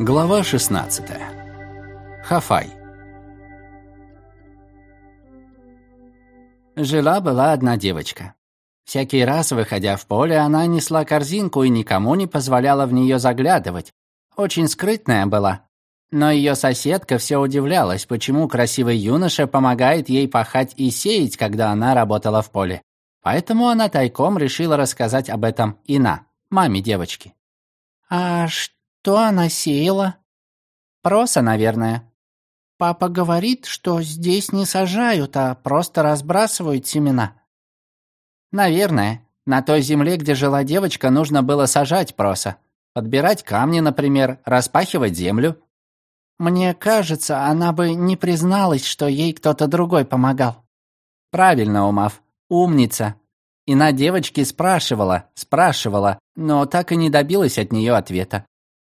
Глава 16. Хафай. Жила-была одна девочка. Всякий раз, выходя в поле, она несла корзинку и никому не позволяла в нее заглядывать. Очень скрытная была. Но ее соседка все удивлялась, почему красивый юноша помогает ей пахать и сеять, когда она работала в поле. Поэтому она тайком решила рассказать об этом Ина, маме девочки. «А что?» Что она сеяла? Проса, наверное. Папа говорит, что здесь не сажают, а просто разбрасывают семена. Наверное. На той земле, где жила девочка, нужно было сажать проса. Подбирать камни, например, распахивать землю. Мне кажется, она бы не призналась, что ей кто-то другой помогал. Правильно, Умав. Умница. И на девочке спрашивала, спрашивала, но так и не добилась от нее ответа.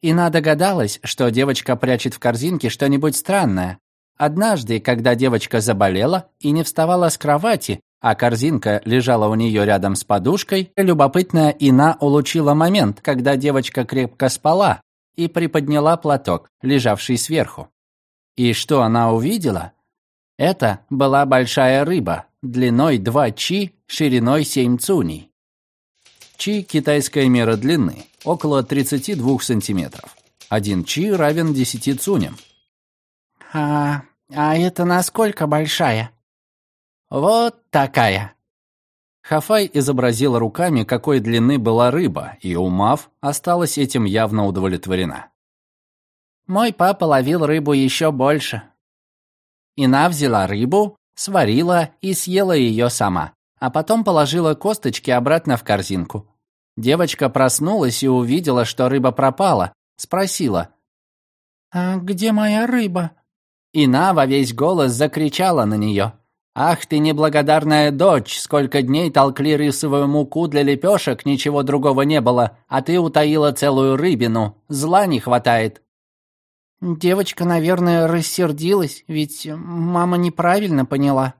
Ина догадалась, что девочка прячет в корзинке что-нибудь странное. Однажды, когда девочка заболела и не вставала с кровати, а корзинка лежала у нее рядом с подушкой, любопытная Ина улучила момент, когда девочка крепко спала, и приподняла платок, лежавший сверху. И что она увидела? Это была большая рыба, длиной 2 чи, шириной 7 цуней. Чи – китайская мера длины, около 32 сантиметров. Один чи равен 10 цуням. «А, а это насколько большая?» «Вот такая». Хафай изобразила руками, какой длины была рыба, и, умав, осталась этим явно удовлетворена. «Мой папа ловил рыбу еще больше». Ина взяла рыбу, сварила и съела ее сама, а потом положила косточки обратно в корзинку. Девочка проснулась и увидела, что рыба пропала. Спросила. «А где моя рыба?» Ина во весь голос закричала на нее. «Ах ты неблагодарная дочь! Сколько дней толкли рисовую муку для лепешек, ничего другого не было, а ты утаила целую рыбину. Зла не хватает». Девочка, наверное, рассердилась, ведь мама неправильно поняла.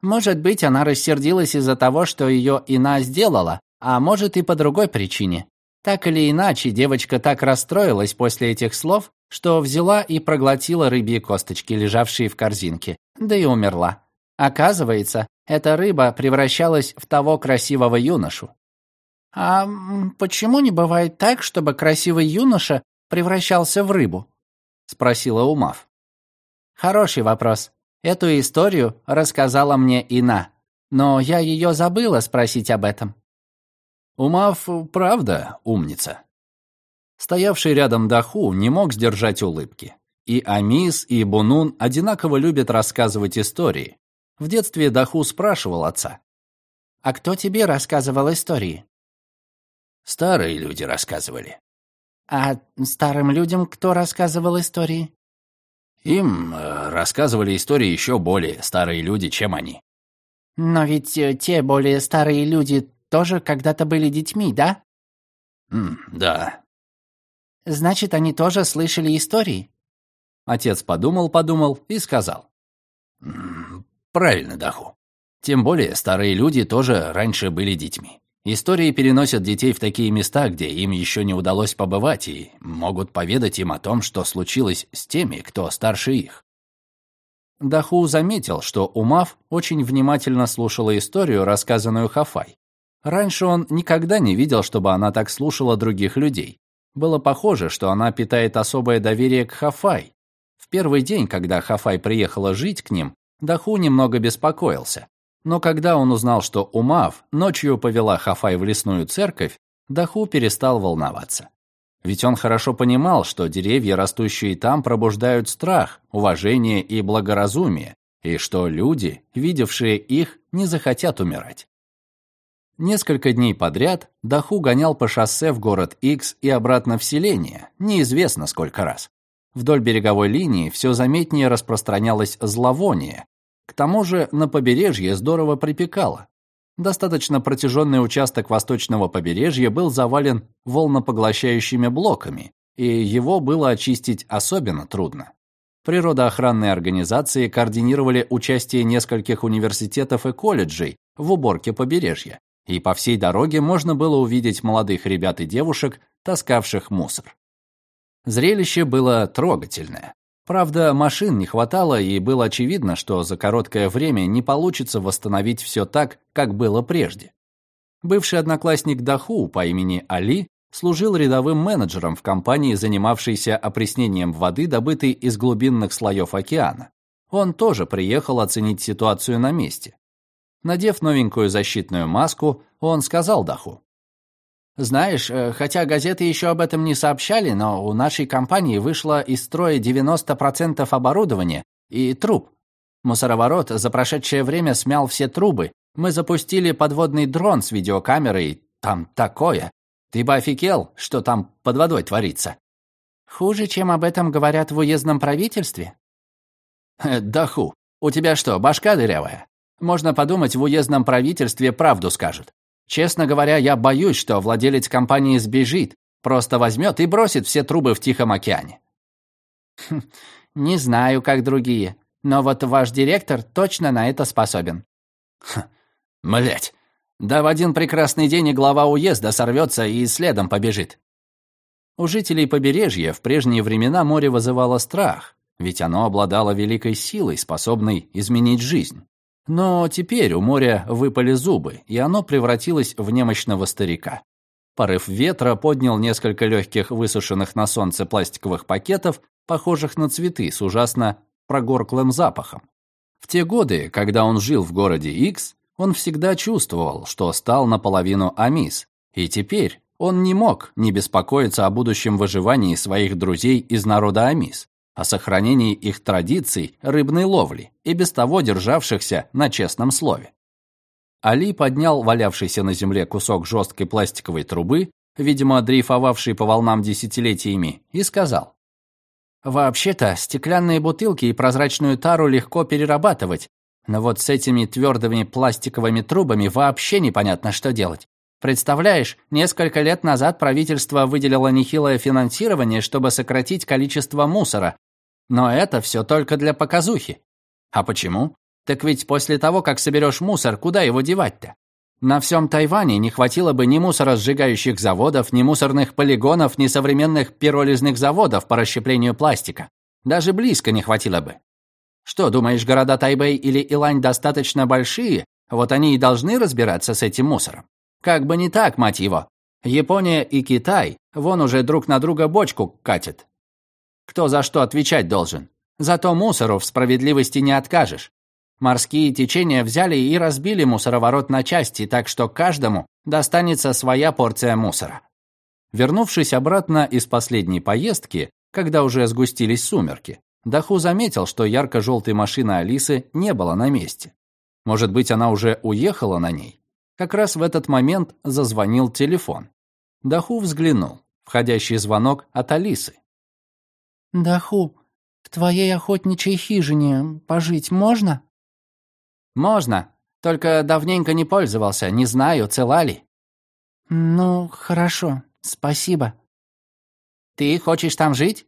Может быть, она рассердилась из-за того, что ее Ина сделала, а может и по другой причине. Так или иначе, девочка так расстроилась после этих слов, что взяла и проглотила рыбьи косточки, лежавшие в корзинке, да и умерла. Оказывается, эта рыба превращалась в того красивого юношу. «А почему не бывает так, чтобы красивый юноша превращался в рыбу?» — спросила Умав. «Хороший вопрос. Эту историю рассказала мне Ина, но я ее забыла спросить об этом. Умав, правда, умница. Стоявший рядом Даху не мог сдержать улыбки. И Амис, и Бунун одинаково любят рассказывать истории. В детстве Даху спрашивал отца. «А кто тебе рассказывал истории?» «Старые люди рассказывали». «А старым людям кто рассказывал истории?» «Им э, рассказывали истории еще более старые люди, чем они». «Но ведь э, те более старые люди тоже когда-то были детьми, да? Mm, да. Значит, они тоже слышали истории? Отец подумал-подумал и сказал. Mm, правильно, Даху. Тем более старые люди тоже раньше были детьми. Истории переносят детей в такие места, где им еще не удалось побывать, и могут поведать им о том, что случилось с теми, кто старше их. Даху заметил, что Умав очень внимательно слушала историю, рассказанную Хафай, Раньше он никогда не видел, чтобы она так слушала других людей. Было похоже, что она питает особое доверие к Хафай. В первый день, когда Хафай приехала жить к ним, Даху немного беспокоился. Но когда он узнал, что Умав ночью повела Хафай в лесную церковь, Даху перестал волноваться. Ведь он хорошо понимал, что деревья, растущие там, пробуждают страх, уважение и благоразумие, и что люди, видевшие их, не захотят умирать. Несколько дней подряд Даху гонял по шоссе в город Икс и обратно в селение, неизвестно сколько раз. Вдоль береговой линии все заметнее распространялось зловоние. К тому же на побережье здорово припекало. Достаточно протяженный участок восточного побережья был завален волнопоглощающими блоками, и его было очистить особенно трудно. Природоохранные организации координировали участие нескольких университетов и колледжей в уборке побережья, и по всей дороге можно было увидеть молодых ребят и девушек, таскавших мусор. Зрелище было трогательное. Правда, машин не хватало, и было очевидно, что за короткое время не получится восстановить все так, как было прежде. Бывший одноклассник Даху по имени Али служил рядовым менеджером в компании, занимавшейся опреснением воды, добытой из глубинных слоев океана. Он тоже приехал оценить ситуацию на месте. Надев новенькую защитную маску, он сказал Даху. «Знаешь, э, хотя газеты еще об этом не сообщали, но у нашей компании вышло из строя 90% оборудования и труб. Мусороворот за прошедшее время смял все трубы. Мы запустили подводный дрон с видеокамерой. Там такое. Ты бы офигел, что там под водой творится. Хуже, чем об этом говорят в уездном правительстве? Э, да ху. У тебя что, башка дырявая? Можно подумать, в уездном правительстве правду скажут. Честно говоря, я боюсь, что владелец компании сбежит, просто возьмет и бросит все трубы в Тихом океане. Хм, не знаю, как другие, но вот ваш директор точно на это способен. Млять, да в один прекрасный день и глава уезда сорвется и следом побежит. У жителей побережья в прежние времена море вызывало страх, ведь оно обладало великой силой, способной изменить жизнь. Но теперь у моря выпали зубы, и оно превратилось в немощного старика. Порыв ветра поднял несколько легких высушенных на солнце пластиковых пакетов, похожих на цветы с ужасно прогорклым запахом. В те годы, когда он жил в городе X, он всегда чувствовал, что стал наполовину амис, и теперь он не мог не беспокоиться о будущем выживании своих друзей из народа амис, о сохранении их традиций рыбной ловли и без того державшихся на честном слове. Али поднял валявшийся на земле кусок жесткой пластиковой трубы, видимо, дрейфовавший по волнам десятилетиями, и сказал. «Вообще-то, стеклянные бутылки и прозрачную тару легко перерабатывать, но вот с этими твердыми пластиковыми трубами вообще непонятно, что делать. Представляешь, несколько лет назад правительство выделило нехилое финансирование, чтобы сократить количество мусора. Но это все только для показухи. А почему? Так ведь после того, как соберешь мусор, куда его девать-то? На всем Тайване не хватило бы ни мусоросжигающих заводов, ни мусорных полигонов, ни современных пиролизных заводов по расщеплению пластика. Даже близко не хватило бы. Что, думаешь, города Тайбэй или Илань достаточно большие? Вот они и должны разбираться с этим мусором. Как бы не так, мать его. Япония и Китай вон уже друг на друга бочку катят. Кто за что отвечать должен? Зато мусору в справедливости не откажешь. Морские течения взяли и разбили мусороворот на части, так что каждому достанется своя порция мусора. Вернувшись обратно из последней поездки, когда уже сгустились сумерки, Даху заметил, что ярко-желтой машины Алисы не было на месте. Может быть, она уже уехала на ней? Как раз в этот момент зазвонил телефон. Даху взглянул. Входящий звонок от Алисы. «Даху, в твоей охотничьей хижине пожить можно?» «Можно, только давненько не пользовался, не знаю, цела ли». «Ну, хорошо, спасибо». «Ты хочешь там жить?»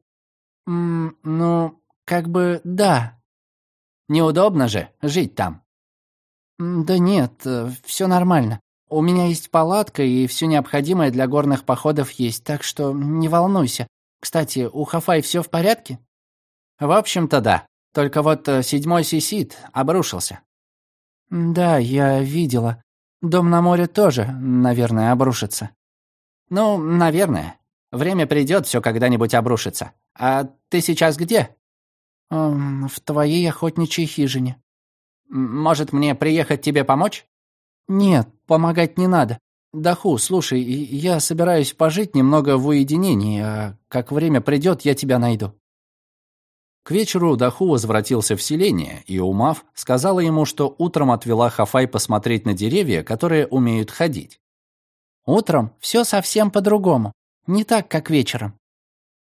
«М ну, как бы да. Неудобно же жить там. Да нет, э, все нормально. У меня есть палатка и все необходимое для горных походов есть, так что не волнуйся. Кстати, у Хафай все в порядке? В общем-то, да. Только вот э, седьмой сисит обрушился. Да, я видела. Дом на море тоже, наверное, обрушится. Ну, наверное. Время придет, все когда-нибудь обрушится. А ты сейчас где? в твоей охотничьей хижине». «Может, мне приехать тебе помочь?» «Нет, помогать не надо. Даху, слушай, я собираюсь пожить немного в уединении, а как время придет, я тебя найду». К вечеру Даху возвратился в селение, и Умав сказала ему, что утром отвела Хафай посмотреть на деревья, которые умеют ходить. «Утром все совсем по-другому, не так, как вечером».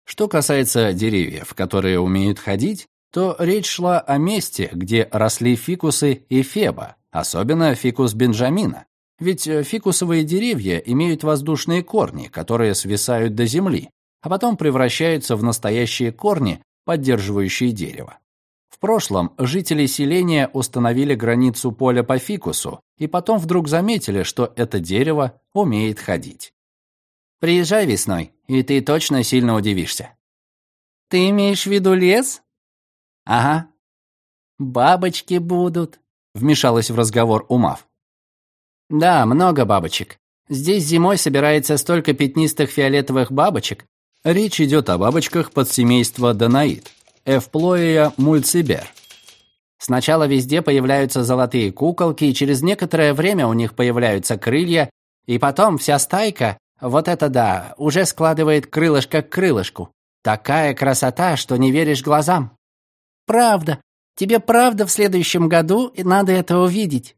Что касается деревьев, которые умеют ходить, то речь шла о месте, где росли фикусы и феба, особенно фикус Бенджамина. Ведь э, фикусовые деревья имеют воздушные корни, которые свисают до земли, а потом превращаются в настоящие корни, поддерживающие дерево. В прошлом жители селения установили границу поля по фикусу, и потом вдруг заметили, что это дерево умеет ходить. «Приезжай весной, и ты точно сильно удивишься», Ты имеешь в виду лес? Ага. Бабочки будут, вмешалась в разговор Умав. Да, много бабочек. Здесь зимой собирается столько пятнистых фиолетовых бабочек. Речь идет о бабочках подсемейства Данаид, Эвплоия мульцибер. Сначала везде появляются золотые куколки, и через некоторое время у них появляются крылья, и потом вся стайка, вот это да, уже складывает крылышко к крылышку. Такая красота, что не веришь глазам. Правда. Тебе правда в следующем году надо это увидеть.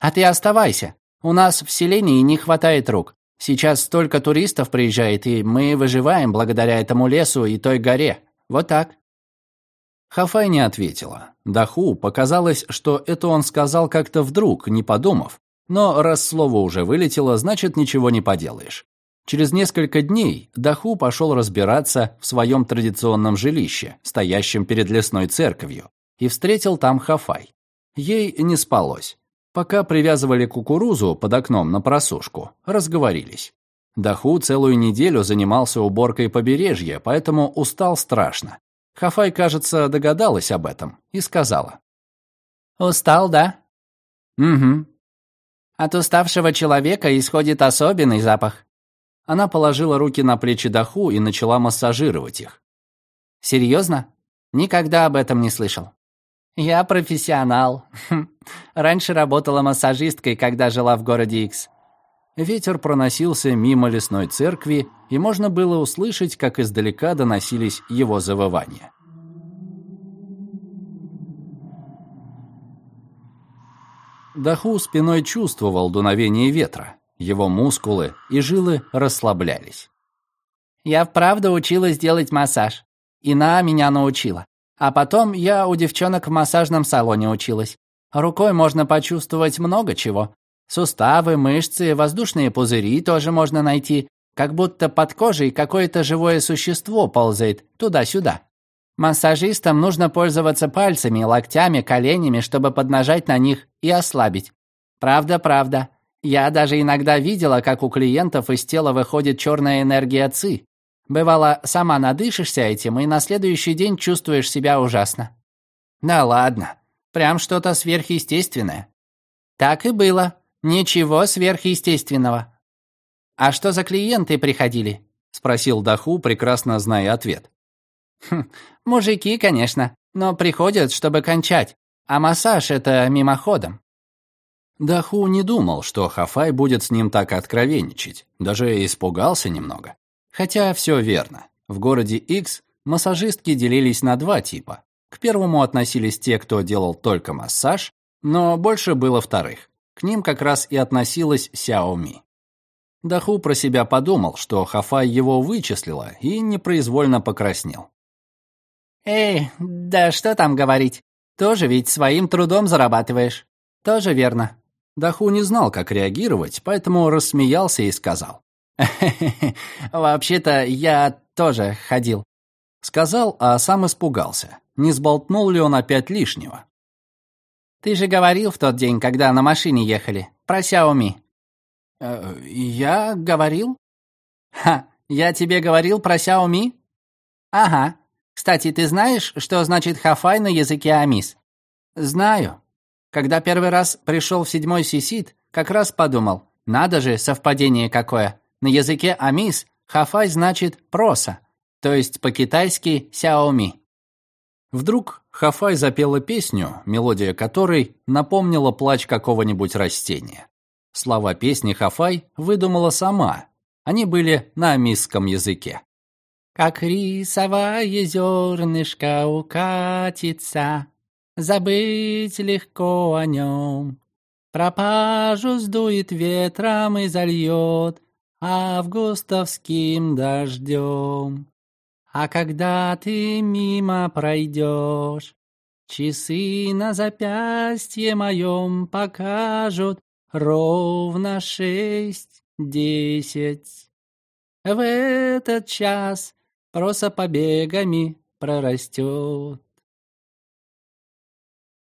А ты оставайся. У нас в селении не хватает рук. Сейчас столько туристов приезжает, и мы выживаем благодаря этому лесу и той горе. Вот так. Хафай не ответила. Даху показалось, что это он сказал как-то вдруг, не подумав. Но раз слово уже вылетело, значит, ничего не поделаешь. Через несколько дней Даху пошел разбираться в своем традиционном жилище, стоящем перед лесной церковью, и встретил там Хафай. Ей не спалось. Пока привязывали кукурузу под окном на просушку, разговорились. Даху целую неделю занимался уборкой побережья, поэтому устал страшно. Хафай, кажется, догадалась об этом и сказала. «Устал, да?» «Угу». «От уставшего человека исходит особенный запах». Она положила руки на плечи Даху и начала массажировать их. «Серьезно? Никогда об этом не слышал». «Я профессионал. Раньше работала массажисткой, когда жила в городе Икс. Ветер проносился мимо лесной церкви, и можно было услышать, как издалека доносились его завывания. Даху спиной чувствовал дуновение ветра. Его мускулы и жилы расслаблялись. «Я вправду училась делать массаж. Ина меня научила. А потом я у девчонок в массажном салоне училась. Рукой можно почувствовать много чего. Суставы, мышцы, воздушные пузыри тоже можно найти, как будто под кожей какое-то живое существо ползает туда-сюда. Массажистам нужно пользоваться пальцами, локтями, коленями, чтобы поднажать на них и ослабить. Правда, правда. Я даже иногда видела, как у клиентов из тела выходит черная энергия ЦИ. Бывало, сама надышишься этим и на следующий день чувствуешь себя ужасно. Да ладно, прям что-то сверхъестественное. Так и было. Ничего сверхъестественного. А что за клиенты приходили? спросил Даху, прекрасно зная ответ. Хм, мужики, конечно, но приходят, чтобы кончать, а массаж это мимоходом. Даху не думал, что Хафай будет с ним так откровенничать, даже испугался немного. Хотя все верно. В городе X массажистки делились на два типа. К первому относились те, кто делал только массаж, но больше было вторых. К ним как раз и относилась Сяоми. Даху про себя подумал, что Хафай его вычислила и непроизвольно покраснел. «Эй, да что там говорить? Тоже ведь своим трудом зарабатываешь. Тоже верно». Даху не знал, как реагировать, поэтому рассмеялся и сказал. «Вообще-то я тоже ходил». Сказал, а сам испугался. Не сболтнул ли он опять лишнего? Ты же говорил в тот день, когда на машине ехали, про Xiaomi. Э, я говорил? Ха, я тебе говорил про Xiaomi? Ага. Кстати, ты знаешь, что значит хафай на языке амис? Знаю. Когда первый раз пришел в седьмой сисит, как раз подумал, надо же, совпадение какое. На языке амис хафай значит проса, то есть по-китайски сяоми. Вдруг Хафай запела песню, мелодия которой напомнила плач какого-нибудь растения. Слова песни Хафай выдумала сама. Они были на амисском языке. «Как рисовое зернышко укатится, Забыть легко о нем. Пропажу сдует ветром и зальет Августовским дождем. А когда ты мимо пройдешь, Часы на запястье моем покажут Ровно шесть десять. В этот час проса побегами прорастет.